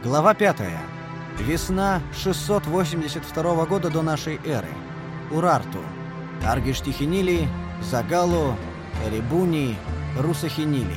Глава 5. Весна 682 года до нашей эры. Урарту. Аргиштихинили, Загалу, Эребуни, Русахинили.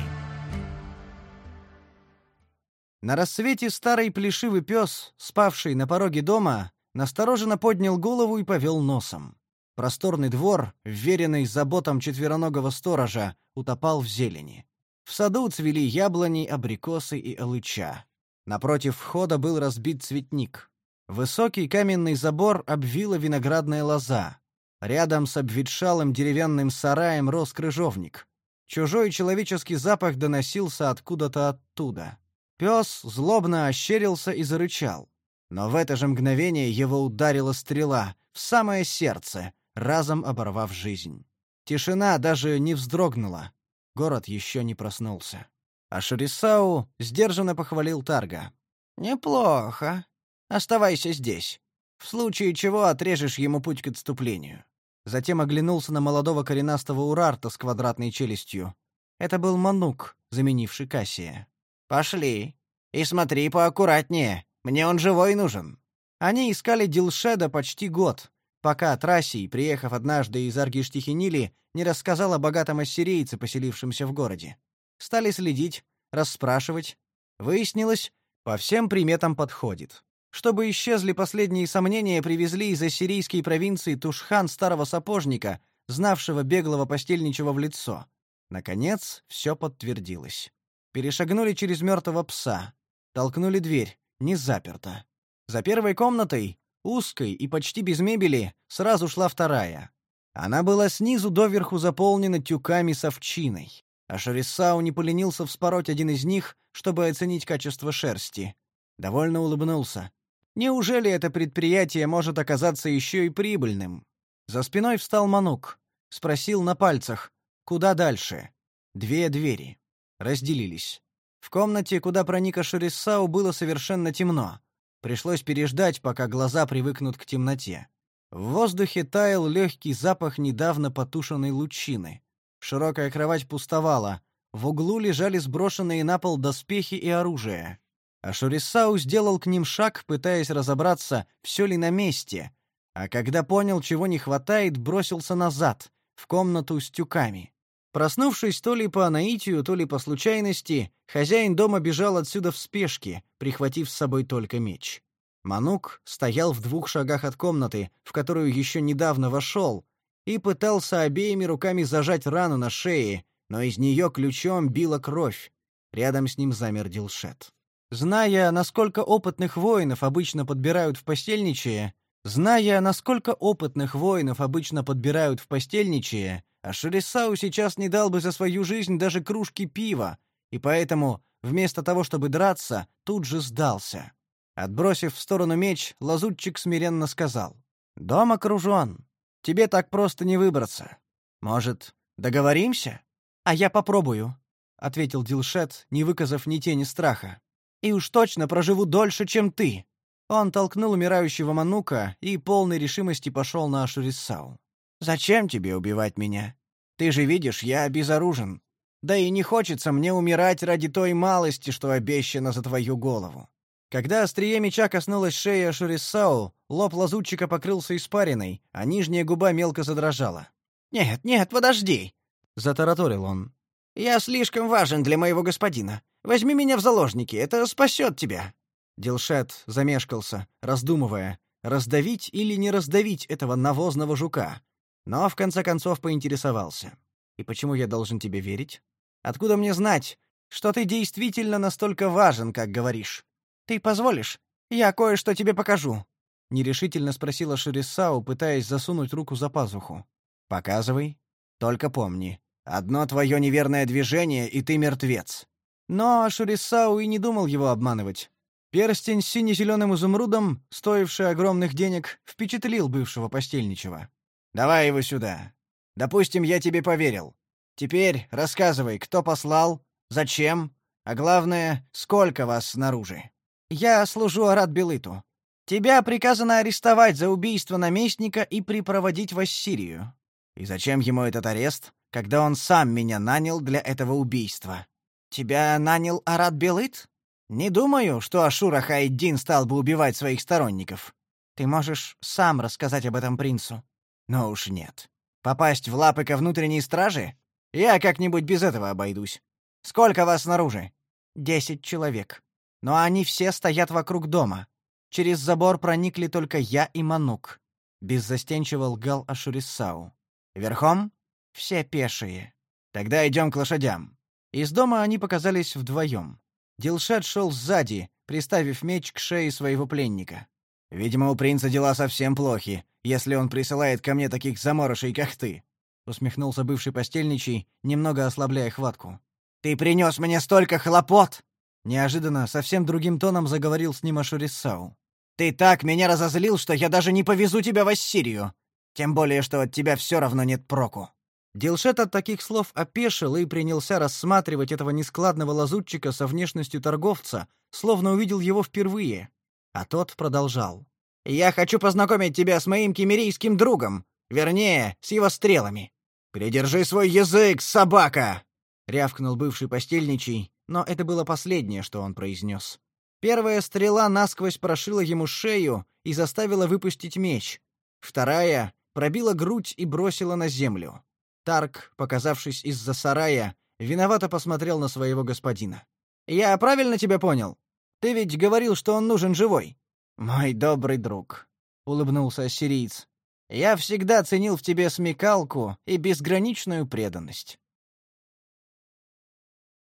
На рассвете старый плешивый пес, спавший на пороге дома, настороженно поднял голову и повел носом. Просторный двор, вверенный заботам четвероногого сторожа, утопал в зелени. В саду цвели яблони, абрикосы и алыча. Напротив входа был разбит цветник. Высокий каменный забор обвила виноградная лоза. Рядом с обветшалым деревянным сараем рос крыжовник. Чужой человеческий запах доносился откуда-то оттуда. Пес злобно ощерился и зарычал. Но в это же мгновение его ударила стрела в самое сердце, разом оборвав жизнь. Тишина даже не вздрогнула. Город еще не проснулся. А Шурисау сдержанно похвалил Тарга. «Неплохо. Оставайся здесь. В случае чего отрежешь ему путь к отступлению». Затем оглянулся на молодого коренастого урарта с квадратной челюстью. Это был Манук, заменивший Кассия. «Пошли. И смотри поаккуратнее. Мне он живой нужен». Они искали Дилшеда почти год, пока Трасий, приехав однажды из Аргиштихинили, не рассказал о богатом ассирийце, поселившемся в городе. Стали следить, расспрашивать. Выяснилось, по всем приметам подходит. Чтобы исчезли последние сомнения, привезли из ассирийской провинции Тушхан старого сапожника, знавшего беглого постельничего в лицо. Наконец, все подтвердилось. Перешагнули через мертвого пса. Толкнули дверь. Не заперта. За первой комнатой, узкой и почти без мебели, сразу шла вторая. Она была снизу доверху заполнена тюками с овчиной. А Шарисау не поленился вспороть один из них, чтобы оценить качество шерсти. Довольно улыбнулся. Неужели это предприятие может оказаться еще и прибыльным? За спиной встал Манук. Спросил на пальцах, куда дальше? Две двери. Разделились. В комнате, куда проник Ашурисау, было совершенно темно. Пришлось переждать, пока глаза привыкнут к темноте. В воздухе таял легкий запах недавно потушенной лучины. Широкая кровать пустовала. В углу лежали сброшенные на пол доспехи и оружие. А Шурисау сделал к ним шаг, пытаясь разобраться, все ли на месте. А когда понял, чего не хватает, бросился назад, в комнату с тюками. Проснувшись то ли по наитию, то ли по случайности, хозяин дома бежал отсюда в спешке, прихватив с собой только меч. Манук стоял в двух шагах от комнаты, в которую еще недавно вошел, и пытался обеими руками зажать рану на шее, но из нее ключом била кровь. Рядом с ним замер Дилшет. Зная, насколько опытных воинов обычно подбирают в постельничье, зная, насколько опытных воинов обычно подбирают в постельничье, а Шерисау сейчас не дал бы за свою жизнь даже кружки пива, и поэтому, вместо того, чтобы драться, тут же сдался. Отбросив в сторону меч, лазутчик смиренно сказал. «Дом окружен. Тебе так просто не выбраться. Может, договоримся?» «А я попробую», — ответил Дилшет, не выказав ни тени страха. «И уж точно проживу дольше, чем ты». Он толкнул умирающего Манука и полной решимости пошел на Ашурисау. Зачем тебе убивать меня? Ты же видишь, я безоружен. Да и не хочется мне умирать ради той малости, что обещано за твою голову. Когда острие меча коснулось шеи Ашурисау, лоб лазутчика покрылся испариной, а нижняя губа мелко задрожала. «Нет, нет, подожди!» — затараторил он. «Я слишком важен для моего господина. Возьми меня в заложники, это спасет тебя!» Дилшет замешкался, раздумывая, раздавить или не раздавить этого навозного жука, но в конце концов поинтересовался. «И почему я должен тебе верить? Откуда мне знать, что ты действительно настолько важен, как говоришь? Ты позволишь? Я кое-что тебе покажу», — нерешительно спросила Шерисау, пытаясь засунуть руку за пазуху. «Показывай. Только помни, одно твое неверное движение, и ты мертвец». Но Шурисау и не думал его обманывать. Перстень с сине-зеленым изумрудом, стоивший огромных денег, впечатлил бывшего постельничего. Давай его сюда. Допустим, я тебе поверил. Теперь рассказывай, кто послал, зачем, а главное, сколько вас снаружи. Я служу Арат Белыту. Тебя приказано арестовать за убийство наместника и припроводить в Ассирию. И зачем ему этот арест, когда он сам меня нанял для этого убийства? Тебя нанял Арат Белыт? Не думаю, что Ашура Хайдин стал бы убивать своих сторонников. Ты можешь сам рассказать об этом принцу. Но уж нет. Попасть в лапы ко внутренней страже? Я как-нибудь без этого обойдусь. Сколько вас снаружи? Десять человек. Но они все стоят вокруг дома. Через забор проникли только я и Манук. Беззастенчиво лгал Ашурисау. Верхом? Все пешие. Тогда идем к лошадям. Из дома они показались вдвоем. Дилшат шел сзади, приставив меч к шее своего пленника. «Видимо, у принца дела совсем плохи, если он присылает ко мне таких заморышей, как ты», — усмехнулся бывший постельничий, немного ослабляя хватку. «Ты принес мне столько хлопот!» Неожиданно, совсем другим тоном заговорил с ним Ашурисау. «Ты так меня разозлил, что я даже не повезу тебя в Ассирию. Тем более, что от тебя все равно нет проку». Дилшет от таких слов опешил и принялся рассматривать этого нескладного лазутчика со внешностью торговца, словно увидел его впервые. А тот продолжал. «Я хочу познакомить тебя с моим кемерийским другом, вернее, с его стрелами». «Придержи свой язык, собака!» — рявкнул бывший постельничий, но это было последнее, что он произнес. Первая стрела насквозь прошила ему шею и заставила выпустить меч. Вторая пробила грудь и бросила на землю. Тарк, показавшись из-за сарая, виновато посмотрел на своего господина. «Я правильно тебя понял? Ты ведь говорил, что он нужен живой?» «Мой добрый друг», — улыбнулся ассириец. «Я всегда ценил в тебе смекалку и безграничную преданность».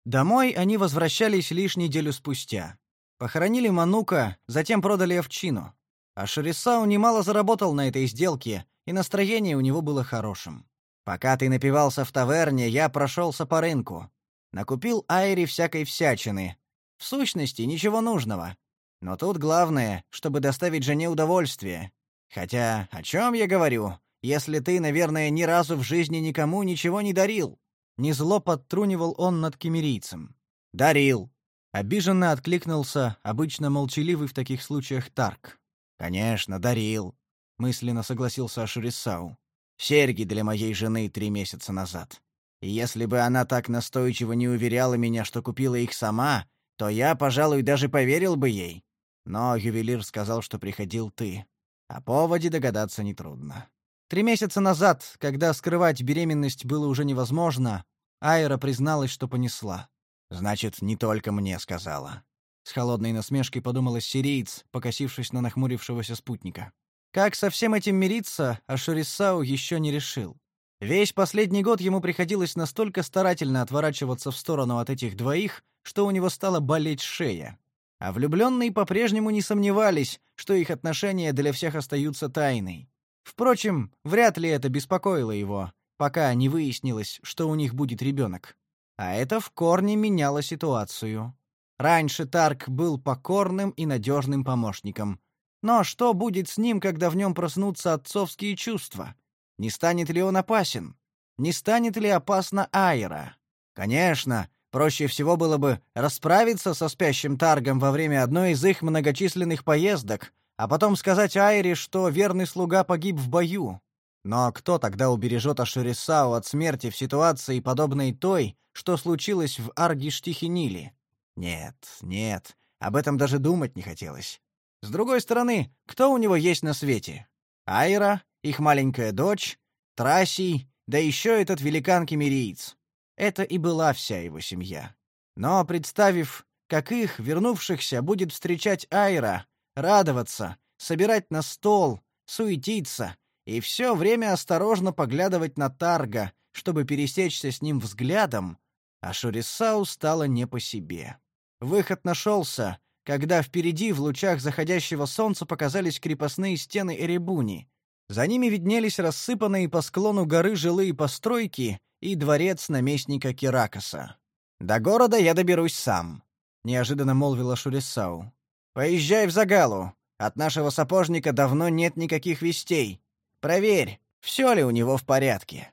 Домой они возвращались лишь неделю спустя. Похоронили Манука, затем продали овчину. А Шерисау немало заработал на этой сделке, и настроение у него было хорошим. Пока ты напивался в таверне, я прошелся по рынку. Накупил Айри всякой всячины. В сущности, ничего нужного. Но тут главное, чтобы доставить жене удовольствие. Хотя, о чем я говорю, если ты, наверное, ни разу в жизни никому ничего не дарил?» Незло подтрунивал он над кемерийцем. «Дарил!» Обиженно откликнулся обычно молчаливый в таких случаях Тарк. «Конечно, дарил!» — мысленно согласился Ашурисау серьги для моей жены три месяца назад. И если бы она так настойчиво не уверяла меня, что купила их сама, то я, пожалуй, даже поверил бы ей. Но ювелир сказал, что приходил ты. О поводе догадаться нетрудно. Три месяца назад, когда скрывать беременность было уже невозможно, Айра призналась, что понесла. Значит, не только мне сказала. С холодной насмешкой подумал сириец, покосившись на нахмурившегося спутника. Как со всем этим мириться, Ашурисау еще не решил. Весь последний год ему приходилось настолько старательно отворачиваться в сторону от этих двоих, что у него стала болеть шея. А влюбленные по-прежнему не сомневались, что их отношения для всех остаются тайной. Впрочем, вряд ли это беспокоило его, пока не выяснилось, что у них будет ребенок. А это в корне меняло ситуацию. Раньше Тарк был покорным и надежным помощником, но что будет с ним, когда в нем проснутся отцовские чувства? Не станет ли он опасен? Не станет ли опасна Айра? Конечно, проще всего было бы расправиться со спящим Таргом во время одной из их многочисленных поездок, а потом сказать Айре, что верный слуга погиб в бою. Но кто тогда убережет Ашурисау от смерти в ситуации, подобной той, что случилось в Аргиштихиниле? Нет, нет, об этом даже думать не хотелось. С другой стороны, кто у него есть на свете? Айра, их маленькая дочь, Трасий, да еще этот великан-кемериец. Это и была вся его семья. Но представив, как их, вернувшихся, будет встречать Айра, радоваться, собирать на стол, суетиться и все время осторожно поглядывать на Тарга, чтобы пересечься с ним взглядом, а Шурисау стало не по себе. Выход нашелся, когда впереди в лучах заходящего солнца показались крепостные стены Эребуни. За ними виднелись рассыпанные по склону горы жилые постройки и дворец наместника Керакаса. «До города я доберусь сам», — неожиданно молвила Шурисау. «Поезжай в Загалу. От нашего сапожника давно нет никаких вестей. Проверь, все ли у него в порядке».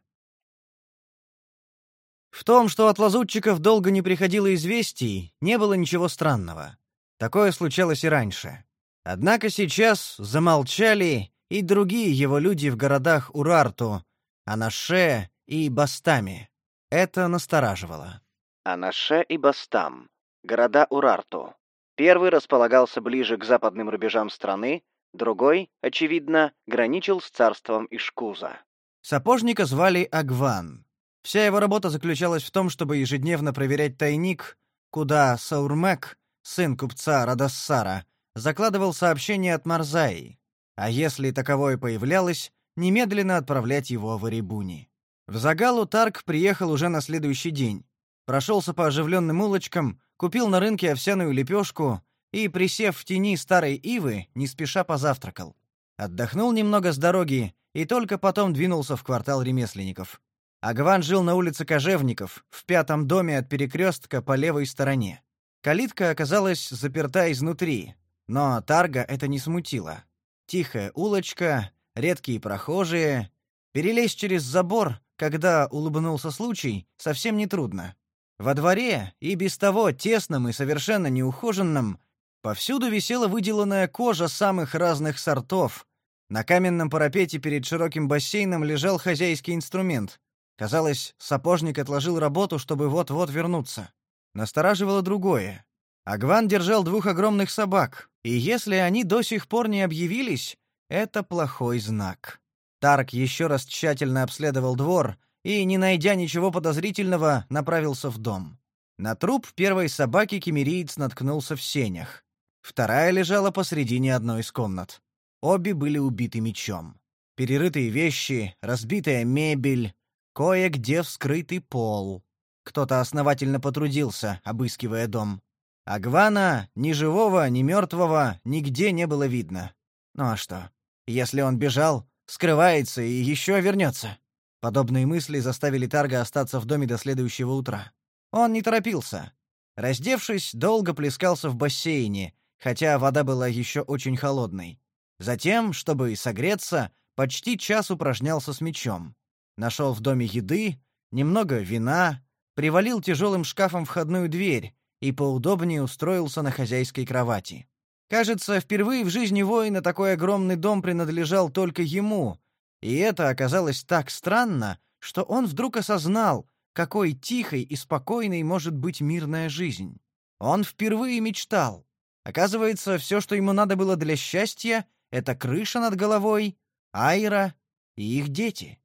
В том, что от лазутчиков долго не приходило известий, не было ничего странного. Такое случалось и раньше. Однако сейчас замолчали и другие его люди в городах Урарту, Анаше и Бастаме. Это настораживало. Анаше и Бастам. Города Урарту. Первый располагался ближе к западным рубежам страны, другой, очевидно, граничил с царством Ишкуза. Сапожника звали Агван. Вся его работа заключалась в том, чтобы ежедневно проверять тайник, куда Саурмек, сын купца Радассара, закладывал сообщение от Марзаи, а если таковое появлялось, немедленно отправлять его в Арибуни. В Загалу Тарк приехал уже на следующий день. Прошелся по оживленным улочкам, купил на рынке овсяную лепешку и, присев в тени старой ивы, не спеша позавтракал. Отдохнул немного с дороги и только потом двинулся в квартал ремесленников. Агван жил на улице Кожевников, в пятом доме от перекрестка по левой стороне. Калитка оказалась заперта изнутри, но Тарга это не смутило. Тихая улочка, редкие прохожие. Перелезть через забор, когда улыбнулся случай, совсем не трудно. Во дворе, и без того тесном и совершенно неухоженном, повсюду висела выделанная кожа самых разных сортов. На каменном парапете перед широким бассейном лежал хозяйский инструмент. Казалось, сапожник отложил работу, чтобы вот-вот вернуться. Настораживало другое. Агван держал двух огромных собак, и если они до сих пор не объявились, это плохой знак. Тарк еще раз тщательно обследовал двор и, не найдя ничего подозрительного, направился в дом. На труп первой собаки кемериец наткнулся в сенях. Вторая лежала посредине одной из комнат. Обе были убиты мечом. Перерытые вещи, разбитая мебель, кое-где вскрытый пол. Кто-то основательно потрудился, обыскивая дом. Агвана, ни живого, ни мертвого, нигде не было видно. Ну а что? Если он бежал, скрывается и еще вернется. Подобные мысли заставили Тарга остаться в доме до следующего утра. Он не торопился. Раздевшись, долго плескался в бассейне, хотя вода была еще очень холодной. Затем, чтобы согреться, почти час упражнялся с мечом. Нашел в доме еды, немного вина, привалил тяжелым шкафом входную дверь и поудобнее устроился на хозяйской кровати. Кажется, впервые в жизни воина такой огромный дом принадлежал только ему, и это оказалось так странно, что он вдруг осознал, какой тихой и спокойной может быть мирная жизнь. Он впервые мечтал. Оказывается, все, что ему надо было для счастья, это крыша над головой, Айра и их дети.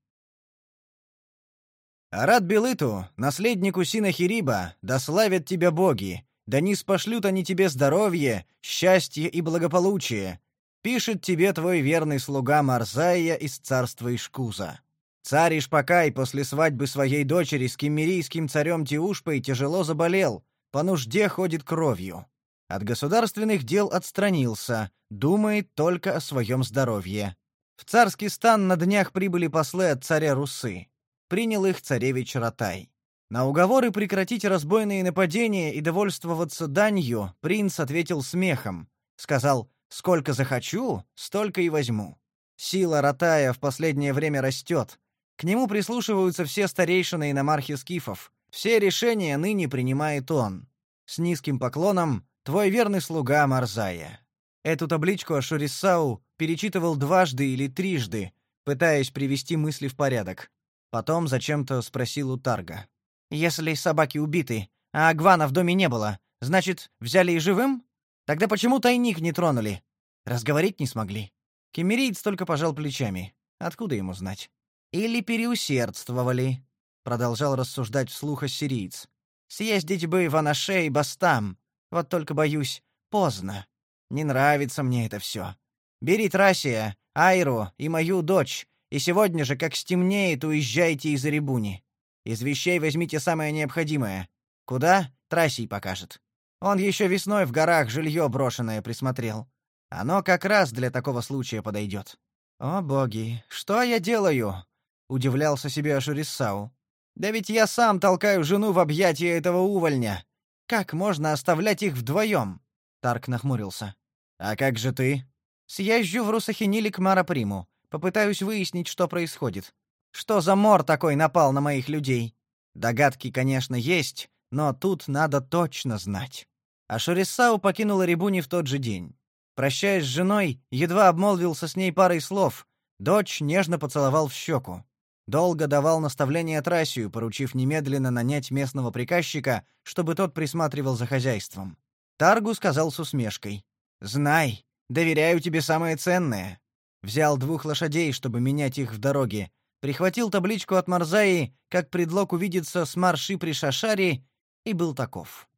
Арат Белыту, наследнику Синахириба, да славят тебя боги, да не спошлют они тебе здоровье, счастье и благополучие, пишет тебе твой верный слуга Марзая из царства Ишкуза. Царь Ишпакай после свадьбы своей дочери с кемерийским царем Тиушпой тяжело заболел, по нужде ходит кровью. От государственных дел отстранился, думает только о своем здоровье. В царский стан на днях прибыли послы от царя Русы принял их царевич Ратай. На уговоры прекратить разбойные нападения и довольствоваться данью принц ответил смехом. Сказал «Сколько захочу, столько и возьму». Сила Ратая в последнее время растет. К нему прислушиваются все старейшины иномархи скифов. Все решения ныне принимает он. С низким поклоном твой верный слуга Марзая. Эту табличку Ашурисау перечитывал дважды или трижды, пытаясь привести мысли в порядок. Потом зачем-то спросил у Тарга. «Если собаки убиты, а Агвана в доме не было, значит, взяли и живым? Тогда почему тайник не тронули? Разговорить не смогли?» Кемериец только пожал плечами. Откуда ему знать? «Или переусердствовали», — продолжал рассуждать вслух ассириец. «Съездить бы в Анаше и Бастам. Вот только, боюсь, поздно. Не нравится мне это все. Бери Трасия, Айру и мою дочь, и сегодня же, как стемнеет, уезжайте из Рибуни. Из вещей возьмите самое необходимое. Куда? Трассий покажет. Он еще весной в горах жилье брошенное присмотрел. Оно как раз для такого случая подойдет. О боги, что я делаю? Удивлялся себе Ашурисау. Да ведь я сам толкаю жену в объятия этого увольня. Как можно оставлять их вдвоем? Тарк нахмурился. А как же ты? Съезжу в Русахинили к Мараприму. Попытаюсь выяснить, что происходит. Что за мор такой напал на моих людей? Догадки, конечно, есть, но тут надо точно знать. А Шурисау покинула Рибуни в тот же день. Прощаясь с женой, едва обмолвился с ней парой слов. Дочь нежно поцеловал в щеку. Долго давал наставления Трасию, поручив немедленно нанять местного приказчика, чтобы тот присматривал за хозяйством. Таргу сказал с усмешкой. «Знай, доверяю тебе самое ценное». Взял двух лошадей, чтобы менять их в дороге. Прихватил табличку от Марзаи, как предлог увидеться с Марши при Шашаре, и был таков.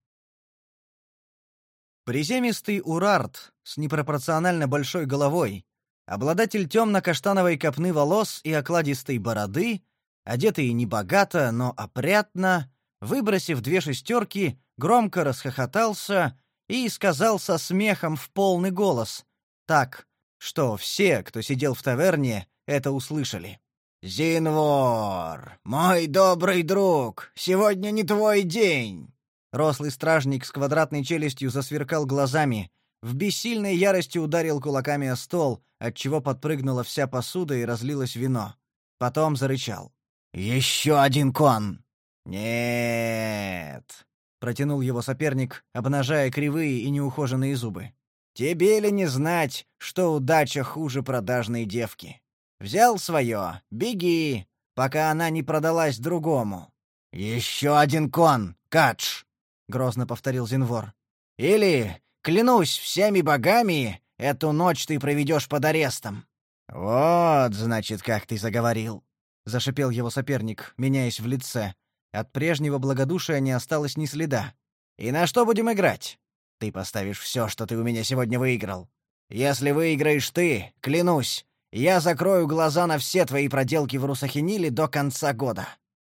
Приземистый Урарт с непропорционально большой головой, обладатель темно-каштановой копны волос и окладистой бороды, одетый небогато, но опрятно, выбросив две шестерки, громко расхохотался и сказал со смехом в полный голос, так, что все, кто сидел в таверне, это услышали. «Зинвор, мой добрый друг, сегодня не твой день!» Рослый стражник с квадратной челюстью засверкал глазами, в бессильной ярости ударил кулаками о стол, отчего подпрыгнула вся посуда и разлилось вино. Потом зарычал. «Еще один кон!» «Нет!» — протянул его соперник, обнажая кривые и неухоженные зубы. «Тебе ли не знать, что удача хуже продажной девки? Взял свое, беги, пока она не продалась другому». «Еще один кон, Кадж!» — грозно повторил Зинвор. «Или, клянусь всеми богами, эту ночь ты проведешь под арестом». «Вот, значит, как ты заговорил», — зашипел его соперник, меняясь в лице. От прежнего благодушия не осталось ни следа. «И на что будем играть? Ты поставишь все, что ты у меня сегодня выиграл. Если выиграешь ты, клянусь, я закрою глаза на все твои проделки в Русахиниле до конца года.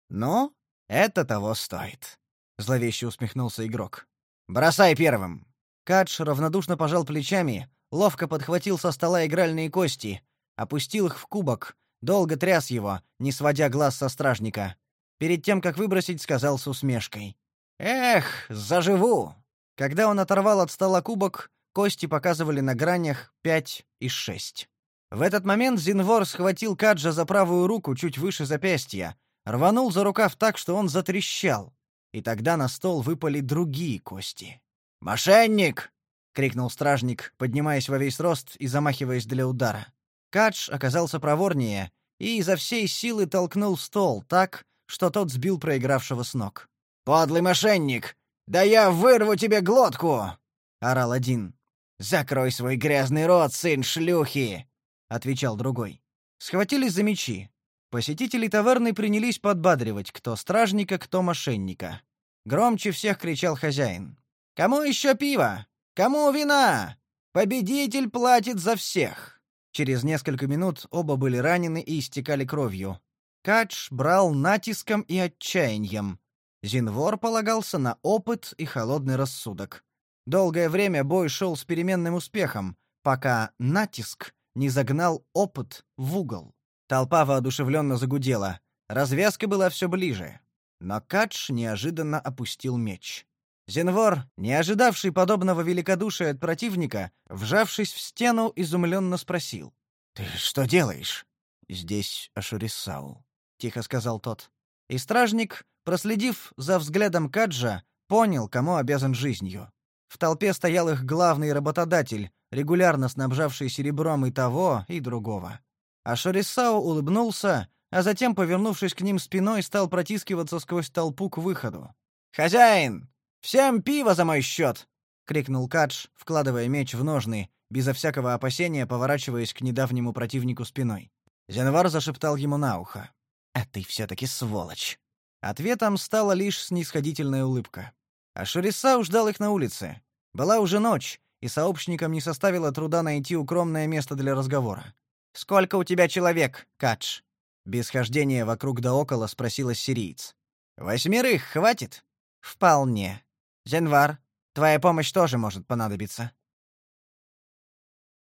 Ну, это того стоит», — зловеще усмехнулся игрок. «Бросай первым». Кадж равнодушно пожал плечами, ловко подхватил со стола игральные кости, опустил их в кубок, долго тряс его, не сводя глаз со стражника. Перед тем, как выбросить, сказал с усмешкой. «Эх, заживу!» Когда он оторвал от стола кубок, кости показывали на гранях пять и шесть. В этот момент Зинвор схватил Каджа за правую руку чуть выше запястья, рванул за рукав так, что он затрещал. И тогда на стол выпали другие кости. «Мошенник!» — крикнул стражник, поднимаясь во весь рост и замахиваясь для удара. Кадж оказался проворнее и изо всей силы толкнул стол так, что тот сбил проигравшего с ног. «Подлый мошенник! Да я вырву тебе глотку!» — орал один. «Закрой свой грязный рот, сын шлюхи!» — отвечал другой. Схватились за мечи. Посетители таверны принялись подбадривать кто стражника, кто мошенника. Громче всех кричал хозяин. «Кому еще пиво? Кому вина? Победитель платит за всех!» Через несколько минут оба были ранены и истекали кровью. Кадж брал натиском и отчаянием. Зинвор полагался на опыт и холодный рассудок. Долгое время бой шел с переменным успехом, пока натиск не загнал опыт в угол. Толпа воодушевленно загудела. Развязка была все ближе. Но Кадж неожиданно опустил меч. Зенвор, не ожидавший подобного великодушия от противника, вжавшись в стену, изумленно спросил. «Ты что делаешь?» «Здесь Ашурисау», — тихо сказал тот. И стражник, проследив за взглядом Каджа, понял, кому обязан жизнью. В толпе стоял их главный работодатель, регулярно снабжавший серебром и того, и другого. Ашурисау улыбнулся, а затем, повернувшись к ним спиной, стал протискиваться сквозь толпу к выходу. «Хозяин, «Всем пиво за мой счет!» — крикнул Кадж, вкладывая меч в ножны, безо всякого опасения поворачиваясь к недавнему противнику спиной. Зенвар зашептал ему на ухо. «А ты все-таки сволочь!» Ответом стала лишь снисходительная улыбка. А Шурисау ждал их на улице. Была уже ночь, и сообщникам не составило труда найти укромное место для разговора. «Сколько у тебя человек, Кадж?» Без хождения вокруг да около спросила сириец. «Восьмерых хватит?» «Вполне», Зенвар, твоя помощь тоже может понадобиться.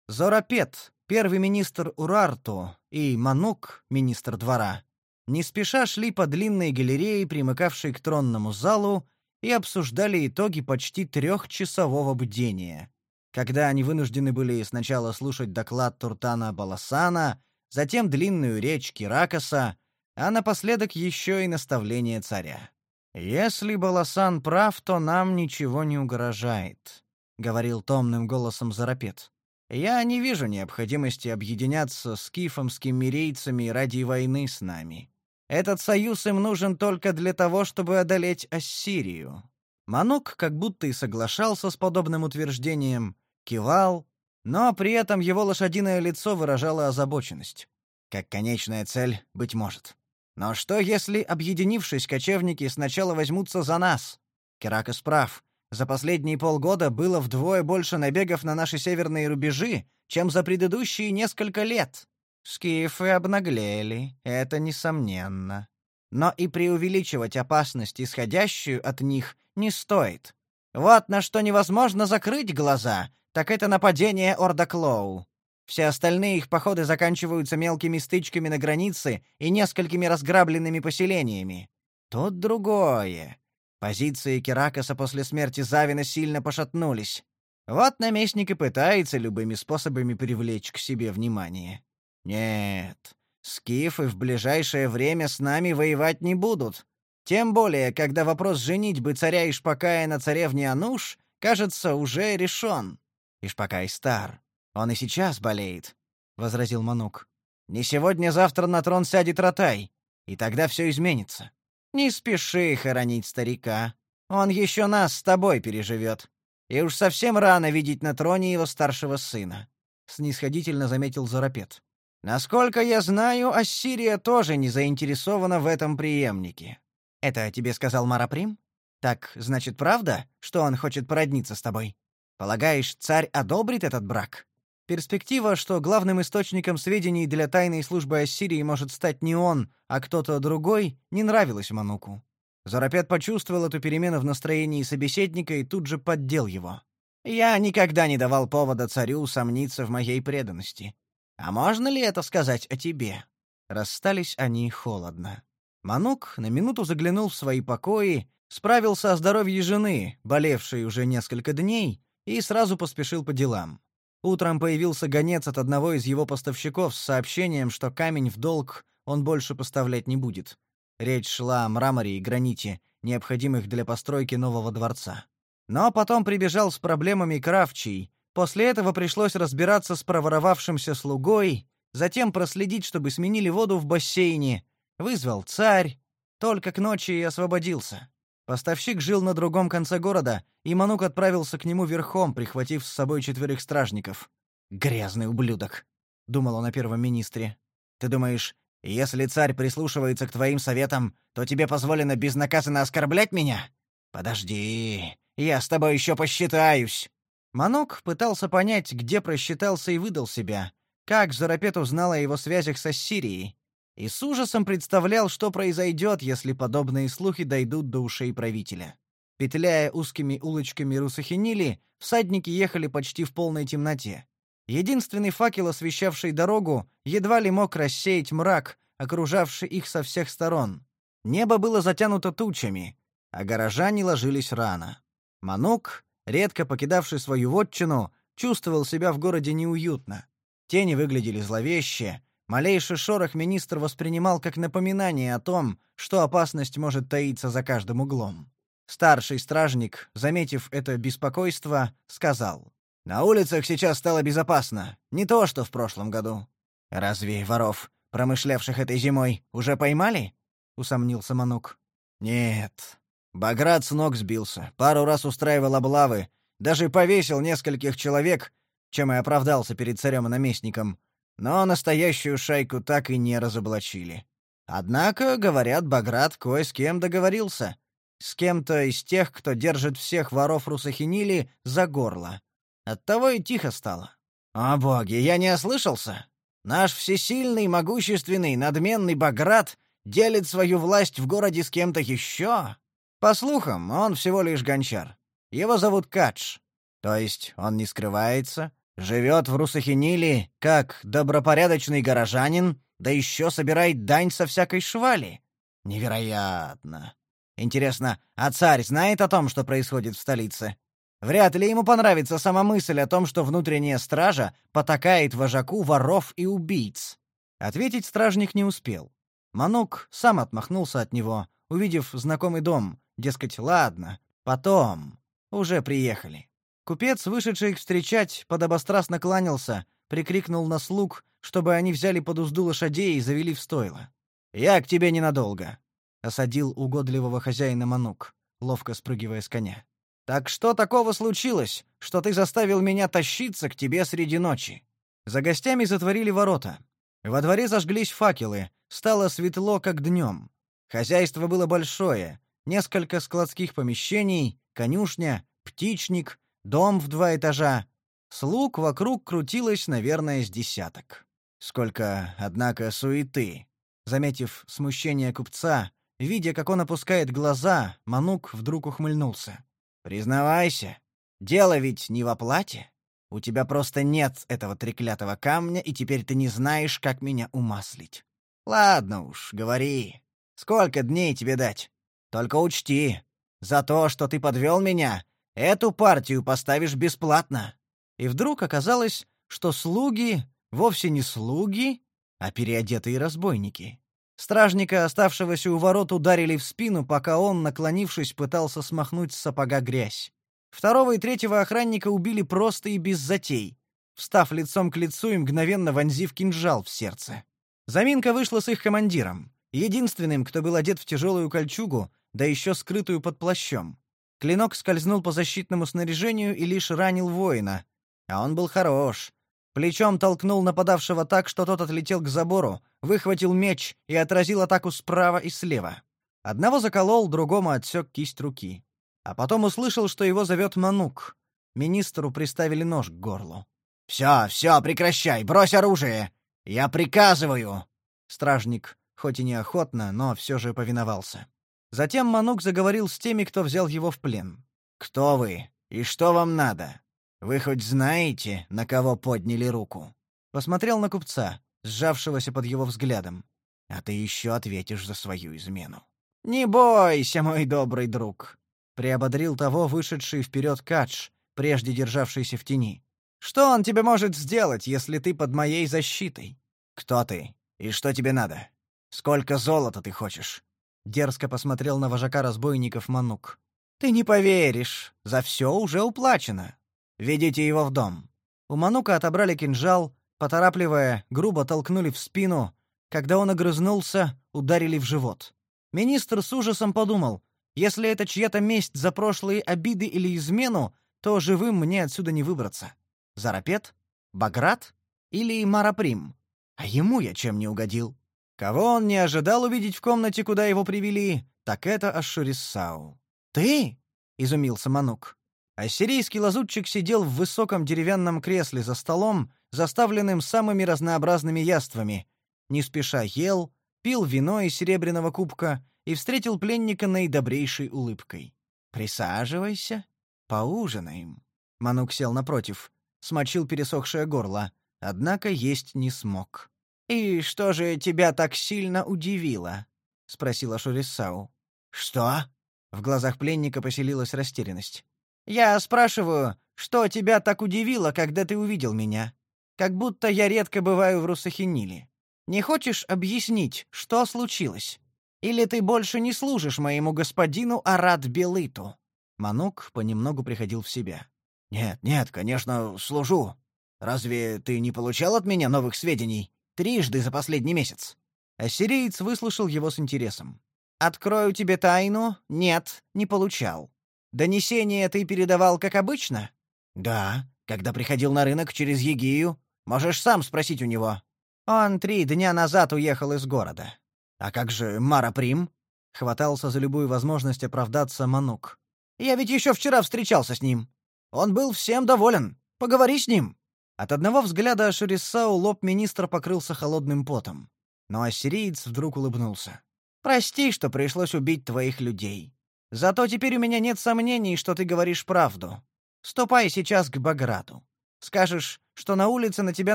Зорапет, первый министр Урарту, и Манук, министр двора, не спеша шли по длинной галерее, примыкавшей к тронному залу, и обсуждали итоги почти трехчасового бдения. Когда они вынуждены были сначала слушать доклад Туртана Баласана, затем длинную речь Киракаса, а напоследок еще и наставление царя. «Если Баласан прав, то нам ничего не угрожает», — говорил томным голосом Зарапет. «Я не вижу необходимости объединяться с кифомскими мирейцами ради войны с нами. Этот союз им нужен только для того, чтобы одолеть Ассирию. Манук как будто и соглашался с подобным утверждением, кивал, но при этом его лошадиное лицо выражало озабоченность. Как конечная цель, быть может. Но что, если, объединившись, кочевники сначала возьмутся за нас? Керакас прав. За последние полгода было вдвое больше набегов на наши северные рубежи, чем за предыдущие несколько лет. Скифы обнаглели, это несомненно. Но и преувеличивать опасность, исходящую от них, не стоит. Вот на что невозможно закрыть глаза, так это нападение Орда Клоу. Все остальные их походы заканчиваются мелкими стычками на границе и несколькими разграбленными поселениями. Тут другое. Позиции Керакаса после смерти Завина сильно пошатнулись. Вот наместник и пытается любыми способами привлечь к себе внимание. Нет, скифы в ближайшее время с нами воевать не будут. Тем более, когда вопрос женитьбы царя Ишпакая на царевне Ануш, кажется, уже решен. Ишпакай стар. Он и сейчас болеет, — возразил Манук. Не сегодня-завтра на трон сядет Ротай, и тогда все изменится. Не спеши хоронить старика. Он еще нас с тобой переживет. И уж совсем рано видеть на троне его старшего сына, — снисходительно заметил Зарапет. Насколько я знаю, Ассирия тоже не заинтересована в этом преемнике. Это тебе сказал Мараприм? Так, значит, правда, что он хочет породниться с тобой? Полагаешь, царь одобрит этот брак? Перспектива, что главным источником сведений для тайной службы Ассирии может стать не он, а кто-то другой, не нравилась Мануку. Зарапет почувствовал эту перемену в настроении собеседника и тут же поддел его. «Я никогда не давал повода царю сомниться в моей преданности. А можно ли это сказать о тебе?» Расстались они холодно. Манук на минуту заглянул в свои покои, справился о здоровье жены, болевшей уже несколько дней, и сразу поспешил по делам. Утром появился гонец от одного из его поставщиков с сообщением, что камень в долг он больше поставлять не будет. Речь шла о мраморе и граните, необходимых для постройки нового дворца. Но потом прибежал с проблемами Кравчий, После этого пришлось разбираться с проворовавшимся слугой, затем проследить, чтобы сменили воду в бассейне. Вызвал царь. Только к ночи и освободился. Поставщик жил на другом конце города, и Манук отправился к нему верхом, прихватив с собой четверых стражников. «Грязный ублюдок», — думал он о первом министре. «Ты думаешь, если царь прислушивается к твоим советам, то тебе позволено безнаказанно оскорблять меня? Подожди, я с тобой еще посчитаюсь». Манок пытался понять, где просчитался и выдал себя, как Зарапет узнал о его связях с Ассирией, и с ужасом представлял, что произойдет, если подобные слухи дойдут до ушей правителя. Петляя узкими улочками Русахинили, всадники ехали почти в полной темноте. Единственный факел, освещавший дорогу, едва ли мог рассеять мрак, окружавший их со всех сторон. Небо было затянуто тучами, а горожане ложились рано. Манук, редко покидавший свою вотчину, чувствовал себя в городе неуютно. Тени выглядели зловеще, малейший шорох министр воспринимал как напоминание о том, что опасность может таиться за каждым углом. Старший стражник, заметив это беспокойство, сказал: "На улицах сейчас стало безопасно, не то что в прошлом году. Разве воров, промышлявших этой зимой, уже поймали?" усомнился Манук. "Нет, Баграт с ног сбился, пару раз устраивал облавы, даже повесил нескольких человек, чем и оправдался перед царем и наместником. Но настоящую шайку так и не разоблачили. Однако, говорят, Баграт кое с кем договорился. С кем-то из тех, кто держит всех воров Русахинили за горло. Оттого и тихо стало. О боги, я не ослышался. Наш всесильный, могущественный, надменный Баграт делит свою власть в городе с кем-то еще. По слухам, он всего лишь гончар. Его зовут Кадж. То есть он не скрывается, живет в Русахиниле как добропорядочный горожанин, да еще собирает дань со всякой швали. Невероятно. Интересно, а царь знает о том, что происходит в столице? Вряд ли ему понравится сама мысль о том, что внутренняя стража потакает вожаку воров и убийц. Ответить стражник не успел. Манук сам отмахнулся от него, увидев знакомый дом, Дескать, ладно, потом. Уже приехали. Купец, вышедший их встречать, подобострастно кланялся, прикрикнул на слуг, чтобы они взяли под узду лошадей и завели в стойло. «Я к тебе ненадолго», — осадил угодливого хозяина Манук. ловко спрыгивая с коня. «Так что такого случилось, что ты заставил меня тащиться к тебе среди ночи?» За гостями затворили ворота. Во дворе зажглись факелы, стало светло, как днем. Хозяйство было большое, несколько складских помещений, конюшня, птичник, дом в два этажа. Слуг вокруг крутилось, наверное, с десяток. Сколько, однако, суеты. Заметив смущение купца, видя, как он опускает глаза, Манук вдруг ухмыльнулся. «Признавайся, дело ведь не в оплате. У тебя просто нет этого треклятого камня, и теперь ты не знаешь, как меня умаслить. Ладно уж, говори. Сколько дней тебе дать? Только учти, за то, что ты подвел меня, эту партию поставишь бесплатно». И вдруг оказалось, что слуги вовсе не слуги, а переодетые разбойники. Стражника, оставшегося у ворот, ударили в спину, пока он, наклонившись, пытался смахнуть с сапога грязь. Второго и третьего охранника убили просто и без затей, встав лицом к лицу и мгновенно вонзив кинжал в сердце. Заминка вышла с их командиром, единственным, кто был одет в тяжелую кольчугу, да еще скрытую под плащом. Клинок скользнул по защитному снаряжению и лишь ранил воина. А он был хорош. Плечом толкнул нападавшего так, что тот отлетел к забору, выхватил меч и отразил атаку справа и слева. Одного заколол, другому отсек кисть руки. А потом услышал, что его зовет Манук. Министру приставили нож к горлу. «Все, все, прекращай, брось оружие! Я приказываю!» Стражник, хоть и неохотно, но все же повиновался. Затем Манук заговорил с теми, кто взял его в плен. «Кто вы? И что вам надо? Вы хоть знаете, на кого подняли руку?» Посмотрел на купца, сжавшегося под его взглядом. «А ты еще ответишь за свою измену». «Не бойся, мой добрый друг. Приободрил того вышедший вперед Кадж, прежде державшийся в тени. «Что он тебе может сделать, если ты под моей защитой?» «Кто ты? И что тебе надо? Сколько золота ты хочешь?» Дерзко посмотрел на вожака разбойников Манук. «Ты не поверишь, за все уже уплачено. Ведите его в дом». У Манука отобрали кинжал, поторапливая, грубо толкнули в спину. Когда он огрызнулся, ударили в живот. Министр с ужасом подумал, если это чья-то месть за прошлые обиды или измену, то живым мне отсюда не выбраться. Зарапет? Баграт? Или Мараприм? А ему я чем не угодил? Кого он не ожидал увидеть в комнате, куда его привели, так это Ашуриссау. «Ты?» — изумился Манук. Ассирийский лазутчик сидел в высоком деревянном кресле за столом, заставленным самыми разнообразными яствами. Не спеша ел, пил вино из серебряного кубка и встретил пленника наидобрейшей улыбкой. «Присаживайся, поужинаем». Манук сел напротив, смочил пересохшее горло, однако есть не смог. «И что же тебя так сильно удивило?» — спросила Шурисау. «Что?» — в глазах пленника поселилась растерянность. «Я спрашиваю, что тебя так удивило, когда ты увидел меня? Как будто я редко бываю в Русахиниле. Не хочешь объяснить, что случилось?» Или ты больше не служишь моему господину Арат Белыту?» Манук понемногу приходил в себя. «Нет, нет, конечно, служу. Разве ты не получал от меня новых сведений? Трижды за последний месяц?» Ассириец выслушал его с интересом. «Открою тебе тайну. Нет, не получал. Донесение ты передавал как обычно?» «Да, когда приходил на рынок через Егию. Можешь сам спросить у него». «Он три дня назад уехал из города. «А как же Мара Прим?» — хватался за любую возможность оправдаться Манук. «Я ведь еще вчера встречался с ним. Он был всем доволен. Поговори с ним». От одного взгляда Шурисау лоб министра покрылся холодным потом. Но ассириец вдруг улыбнулся. «Прости, что пришлось убить твоих людей. Зато теперь у меня нет сомнений, что ты говоришь правду. Ступай сейчас к Баграту. Скажешь, что на улице на тебя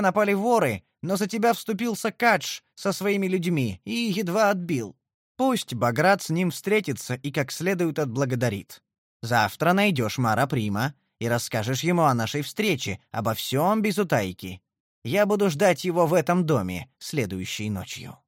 напали воры, но за тебя вступился Кадж со своими людьми и едва отбил. Пусть Баграт с ним встретится и как следует отблагодарит. Завтра найдешь Мара Прима и расскажешь ему о нашей встрече, обо всем без утайки. Я буду ждать его в этом доме следующей ночью.